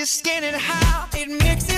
You're and how it mixes.